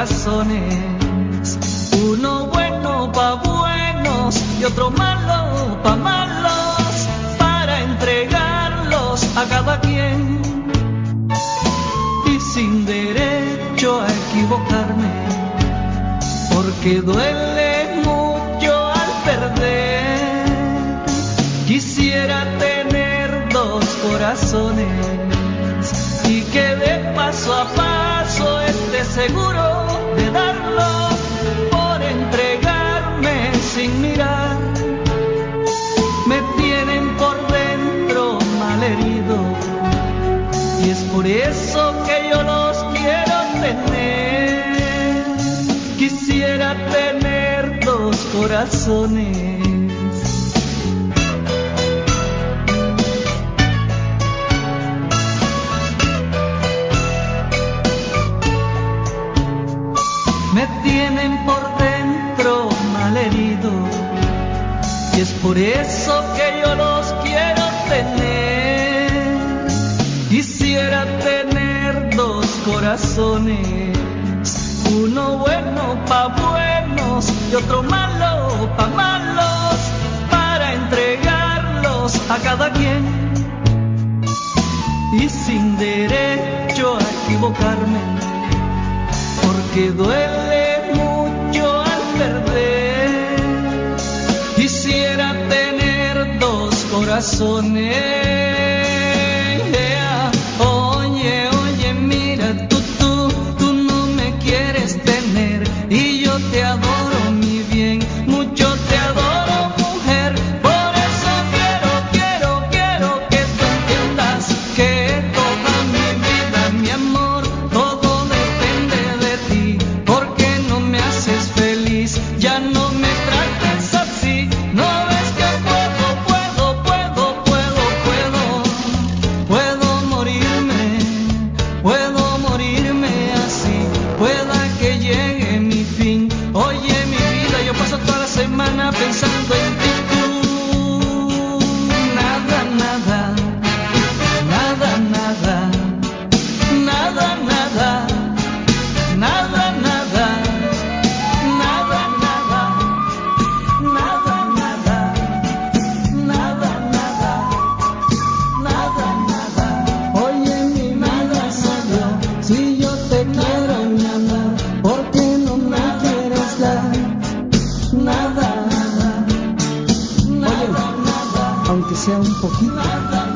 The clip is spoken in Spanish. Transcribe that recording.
corazones. Uno bueno pa' buenos y otro malo pa' malos, para entregarlos a cada quien. Y sin derecho a equivocarme, porque duele mucho al perder. Quisiera tener dos corazones y que de paso a paso esté seguro eso que yo los quiero tener. Quisiera tener dos corazones. me tienen por dentro mal herido y es por eso que yo los corazones, uno bueno pa' buenos y otro malo pa' malos, para entregarlos a cada quien y sin derecho a equivocarme porque duele mucho al perder. Quisiera tener dos corazones. sea un poquito.